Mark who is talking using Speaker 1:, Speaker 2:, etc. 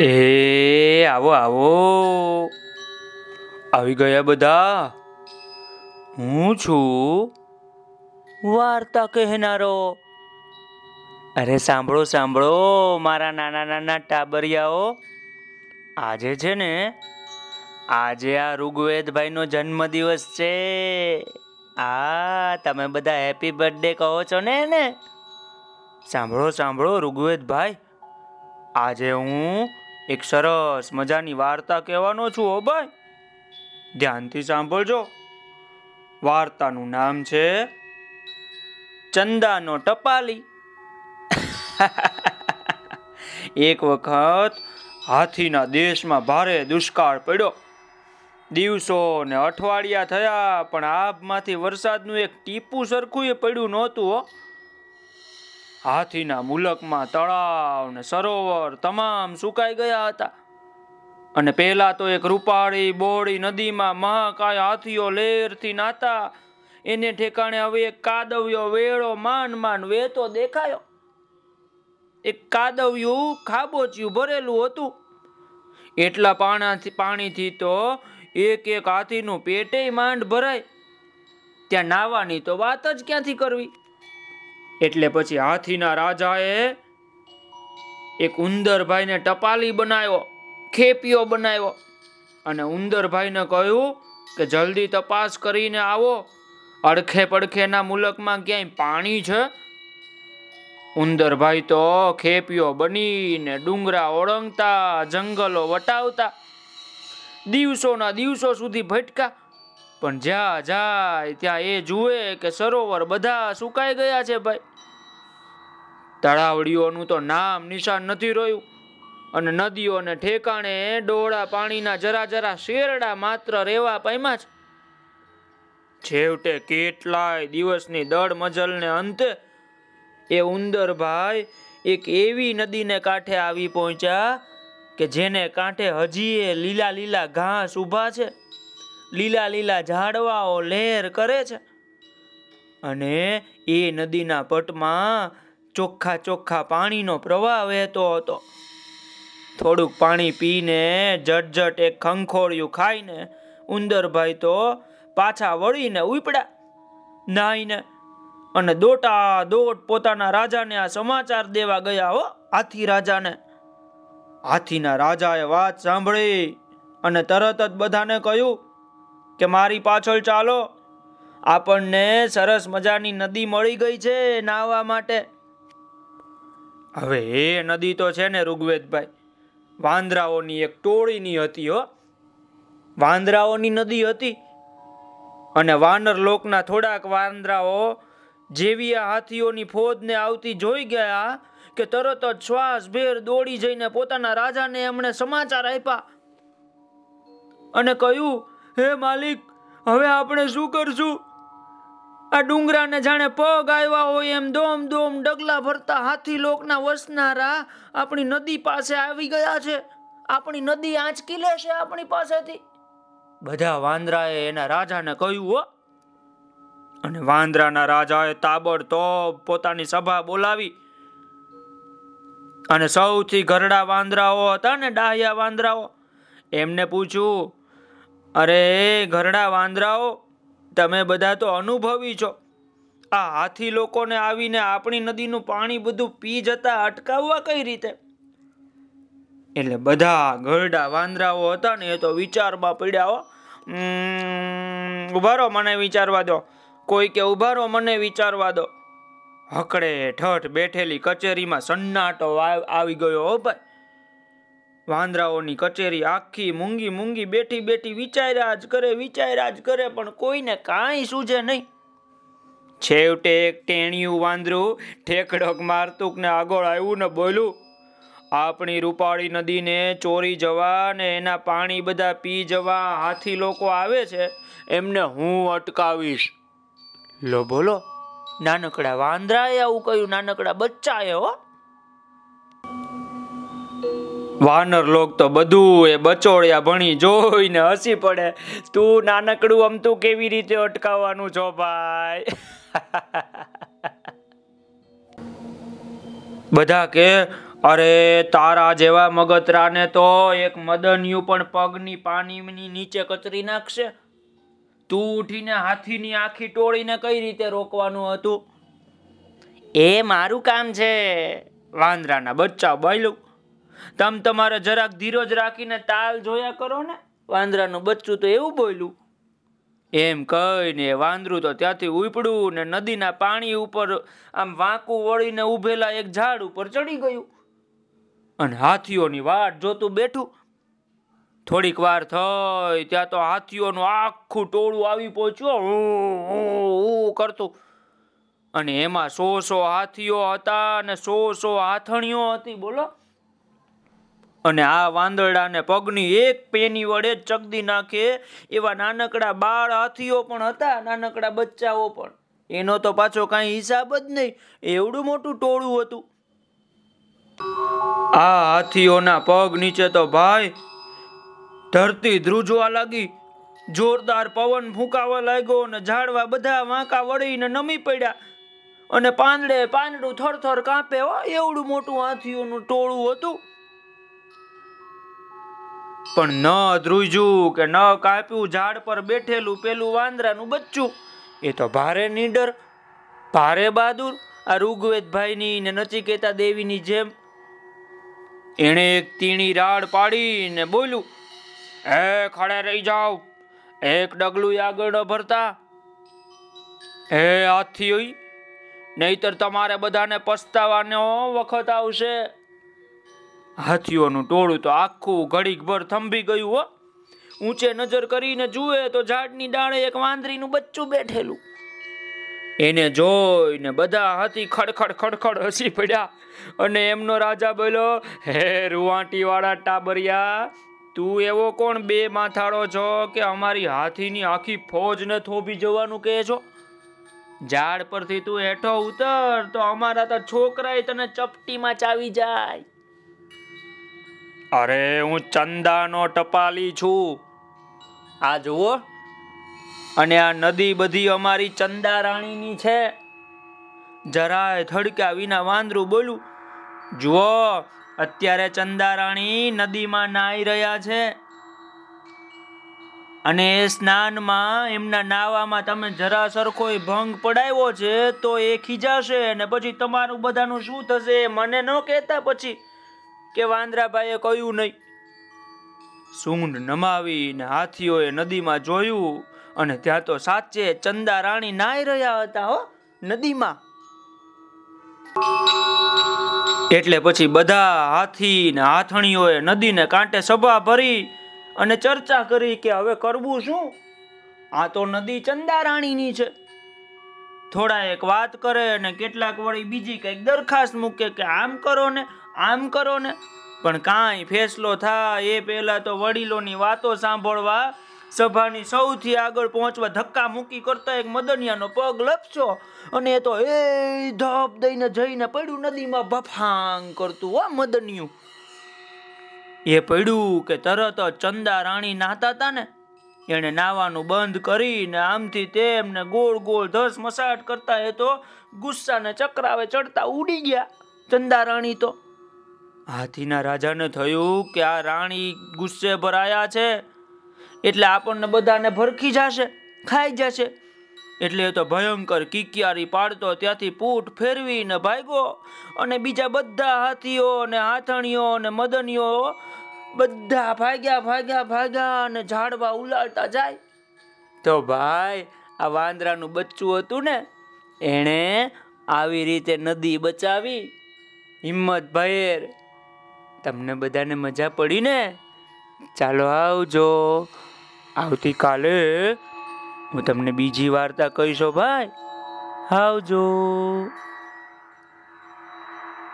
Speaker 1: એ, આવો આવો. આવી ગયા બધા. હું છું? વાર્તા કહેનારો. અરે સાંભળો સાંભળો, મારા નાના નાના ટાબરિયાઓ. આજે છે ને, આજે આ ઋગ્વેદભાઈનો જન્મદિવસ છે. આ, તમે બધા હેપી બર્થડે કહો છો ને એને? સાંભળો સાંભળો, ઋગ્વેદભાઈ. આજે હું એક સરસ મજાની વાર્તા કહેવાનો છું ઓ ભાઈ. ધ્યાનથી સાંભળજો. વાર્તાનું નામ છે ચંદાનો ટપાલી. એક વખત હાથીના દેશમાં ભારે દુષ્કાળ પડ્યો. દિવસો ને અઠવાડિયા થયા, પણ આભમાંથી વરસાદનું એક ટીપું સરખું એ પડ્યું નહોતું હાથીના મુલકમાં તળાવ ને સરોવર તમામ સુકાઈ ગયા હતા. અને પહેલા તો એક રૂપાળી બોળી નદીમાં મહાકાય હાથીઓ લેરથી નાતા. એને ઠેકાણે હવે એક કાદવ્યો વેળો માન માન વેતો દેખાયો. એક કાદવ્યું ખાબોચિયું ભરેલું હતું. એટલા પાણાથી, પાણીથી તો એક એક હાથીનું પેટે માંડ ભરાય. ત્યાં નાવાની તો વાત જ ક્યાંથી કરવી? એટલે પછી હાથીના રાજાએ એક ઉંદરભાઈને ટપાલી બનાવ્યો ખેપિયો બનાવ્યો. અને ઉંદરભાઈને કહ્યું કે, જલ્દી તપાસ કરીને આવો. અડખે પડખેના મુલકમાં ક્યાંય પાણી છે? ઉંદરભાઈ તો ખેપિયો બનીને ડુંગરા ઓળંગતા, જંગલો વટાવતા, દિવસોના દિવસો સુધી ભટકા પણ જ્યાં જાય ત્યાં એ જુએ કે સરોવર બધા સુકાઈ ગયા છે ભાઈ. તળાવડીઓનું તો નામ નિશાન નથી રહ્યું. અને નદીઓને ઠેકાણે ડોળા પાણીના જરા જરા શેરડા માત્ર રેવા પામ્યા છે. છેવટે કેટલાય દિવસની દળ મજલને અંતે એ ઉંદરભાઈ એક એવી નદીને કાંઠે આવી પહોંચ્યા કે જેને કાંઠે હજી એ લીલા લીલા ઘાસ ઊભા છે. લીલા લીલા ઝાડવાઓ લહેર કરે છે. અને એ નદીના પટમાં ચોખ્ખા ચોખ્ખા પાણીનો પ્રવાહ વહેતો હતો. થોડુંક પાણી પીને જટજટ એક ખંખોળિયું ખાઈને ઉંદરભાઈ તો પાછા વળીને ઉપડ્યા. નાઈને અને દોટા દોટ પોતાના રાજાને આ સમાચાર દેવા ગયા હો હાથી રાજાને. હાથીના રાજાએ વાત સાંભળી અને તરત જ બધાને કહ્યું કે મારી પાછળ ચાલો. આપણને સરસ મજાની નદી મળી ગઈ છે નાહવા માટે. હવે એ નદી તો છે ને ઋગ્વેદભાઈ, વાંદરાઓની એક ટોળીની હતી હો. વાંદરાઓની નદી હતી અને વાનર લોકના થોડાક વાંદરાઓ જેવી આ હાથીઓની ફોજને આવતી જોઈ ગયા કે તરત જ શ્વાસ ભેર દોડી જઈને પોતાના રાજાને એમણે સમાચાર આપ્યા અને કહ્યું હે માલિક, હવે આપણે શું કરશું? આ ડુંગરાને જાણે પગ આવ્યા હોય એમ દોમ દોમ ડગલા ભરતા હાથી લોકના વસનારા આપણી નદી પાસે આવી ગયા છે. આપણી નદી આંચકી લેશે આપણી પાસેથી. બધા વાંદરાએ એના રાજાને કહ્યું, હો. અને વાંદરાના રાજાએ તાબડતોબ પોતાની સભા બોલાવી. અને સૌથી ઘરડા વાંદરાઓ હતા ને ડાહ્યા વાંદરાઓ. એમને પૂછ્યું અરે, ઘરડા વાંદરાઓ, તમે બધા તો અનુભવી છો. આ હાથી લોકોને આવીને આપણી નદીનું પાણી બધું પી જતા અટકાવવા કઈ રીતે? એટલે બધા ઘરડા વાંદરાઓ હતા ને, એ તો વિચારમાં પડ્યા હો. ઊભા રહો મને વિચારવા દો. કોઈ કે ઉભારો મને વિચારવા દો. હકડે ઠઠ બેઠેલી કચેરીમાં સન્નાટો આવી ગયો હો ભાઈ. વાંદરાઓની કચેરી આખી મૂંગી મૂંગી બેઠી બેઠી વિચાર્યા જ કરે, વિચાર્યા જ કરે, પણ કોઈને કાંઈ સૂજે નહીં. છેવટે એક ટેણિયું વાંદરું ઠેકડક મારતુક ને આગળ આવ્યું ને બોલ્યું, આપણી રૂપાળી નદીને ચોરી જવા ને એના પાણી બધા પી જવા હાથી લોકો આવે છે, એમને હું અટકાવીશ. લો બોલો. નાનકડા વાંદરાએ આવું કહ્યું, નાનકડા બચ્ચાએ હો. વાનર લોક તો બધું એ બચોળિયા ભણી જોઈને હસી પડે. તું નાનકડું આમ તું કેવી રીતે અટકાવવાનું છો ભાઈ? બધા કે, અરે તારા જેવા મગતરાને તો એક મદનિયું પણ પગની પાણીની નીચે કચરી નાખશે. તું ઉઠીને હાથીની આખી ટોળીને કઈ રીતે રોકવાનું હતું? એ મારું કામ છે. વાંદરાના બચ્ચા બોલ્યું તમ તમારે જરાક ધીરજ રાખીને તાલ જોયા કરો ને. વાંદરાનું બચ્ચું તો એવું બોલ્યું, એમ કહીને વાંદરું તો ત્યાંથી ઉપડ્યું ને નદીના પાણી ઉપર આમ વાંકું વળીને ઉભેલા એક ઝાડ ઉપર ચડી ગયું. અને હાથીઓની વાટ જોતું બેઠું. થોડીક વાર થઈ ત્યાં તો હાથીઓનું આખું ટોળું આવી પહોંચ્યું. કરતું. અને એમાં સો સો હાથીઓ હતા અને સો સો હાથણીઓ હતી, બોલો. અને આ વાંદરડાને પગની એક પેની વડે ચગદી નાખે એવા નાનકડા બાળ હાથીઓ પણ હતા, નાનકડા બચ્ચાઓ પણ. એનો તો પાછો કાંઈ હિસાબ જ નહીં, એવડું મોટું ટોળું હતું. આ હાથીઓના પગ નીચે તો ભાઈ ધરતી ધ્રુજવા લાગી, જોરદાર પવન ફૂંકાવા લાગ્યો અને ઝાડવા બધા વાંકા વળીને નમી પડ્યા. અને પાંદડે પાંદડું થરથર કાંપે, હો, એવડું મોટું હાથીઓનું ટોળું હતું. પણ ન ધ્રુજ્યું કે ન કાપ્યું, ઝાડ પર બેઠેલું, પેલું વાંદરાનું બચ્ચું. એ તો ભારે નીડર, ભારે બહાદુર. આ ઋગ્વેદભાઈની ને નચિકેતા દેવીની જેમ એણે એક તીણી રાડ પાડીને બોલ્યું, હે ખડે રહી જાઓ, એક ડગલું આગળ ભરતા હે હાથી હોય નહીતર તમારે બધાને પસ્તાવાનો વખત આવશે. હાથીઓનું ટોળું તો આખું ઘડીક ભર થંભી ગયું, હો. ઊંચે નજર કરીને જુએ તો ઝાડની ડાળે એક વાંદરીનું બચ્ચું બેઠેલું. એને જોઈને બધા હાથી ખડખડ ખડખડ હસી પડ્યા અને એમનો રાજા બોલ્યો, હે રૂવાટી વાળા ટાબરિયા, તું એવો કોણ બે માથાળો છો કે અમારી હાથીની આખી ફોજને થોભી જવાનું કહે છો? ઝાડ પરથી તું હેઠો ઉતર તો અમારા તો છોકરાએ તને ચપટીમાં ચાવી જાય. અરે, હું ચંદાનો ટપાલી છું. આ જુઓ. અને આ નદી બધી અમારી ચંદા રાણીની છે. જરાય થડક્યા વિના વાંદરું બોલું. જુઓ, અત્યારે ચંદા રાણી નદીમાં નાઈ રહ્યા છે. અને એ સ્નાનમાં એમના નાવામાં તમે જરા સરખો ભંગ પડાવ્યો છે, તો એ ખીજાશે અને પછી તમારું બધાનું શું થશે મને ન કહેતા પછી કે વાંદરાભાઈએ કહ્યું નહીં. સૂંઢ નમાવીને હાથીઓએ નદીમાં જોયું અને ત્યાં તો સાચે ચંદા રાણી નાઈ રહ્યા હતા હો, નદીમાં. એટલે પછી બધા હાથી ને હાથણીઓએ નદીને કાંઠે સભા ભરી અને ચર્ચા કરી કે હવે કરવું શું? આ તો નદી ચંદા રાણીની છે. થોડા એક વાત કરે અને કેટલાક વળી બીજી કંઈક દરખાસ્ત મૂકે કે આમ કરો ને આમ કરો ને. પણ કાંઈ ફેસલો થાય એ પહેલા તો વડીલોની વાતો સાંભળવા સભાની સૌથી આગળ પહોંચવા ધક્કા મૂકી કરતા એક મદનિયાનો પગ લપસો અને એ તો એ ધપ દઈને જઈને પડ્યું નદીમાં ભફાંગ કરતું, હો મદનિયું. એ પડ્યું કે તરત ચંદા રાણી નાતા હતા ને. એણે નાવાનું બંધ કરીને આમથી તેમને ગોળ ગોળ ધસ મસાટ કરતા એ તો ગુસ્સાને ચક્રાવે ચડતા ઉડી ગયા. ચંદા રાણી તો હાથીના રાજાને થયું કે આ રાણી ગુસ્સે ભરાયા છે. એટલે આપણને બધાને ભરખી જશે, ખાઈ જશે. એટલે તો ભયંકર કિકિયારી પાડતો, ત્યાંથી પૂટ ફેરવીને ભાગ્યો. અને બીજા બધા હાથીઓ અને હાથણીઓ ને મદનીઓ બધા ભાગ્યા ભાગ્યા ભાગ્યા અને ઝાડવા ઉલાળતા જાય. તો ભાઈ, આ વાંદરાનું બચ્ચું હતું ને, એણે આવી રીતે નદી બચાવી. હિંમત ભેર તમને બધાને મજા પડી ને ચાલો આવજો. આવતીકાલે હું તમને બીજી વાર્તા કહીશો, ભાઈ. આવજો.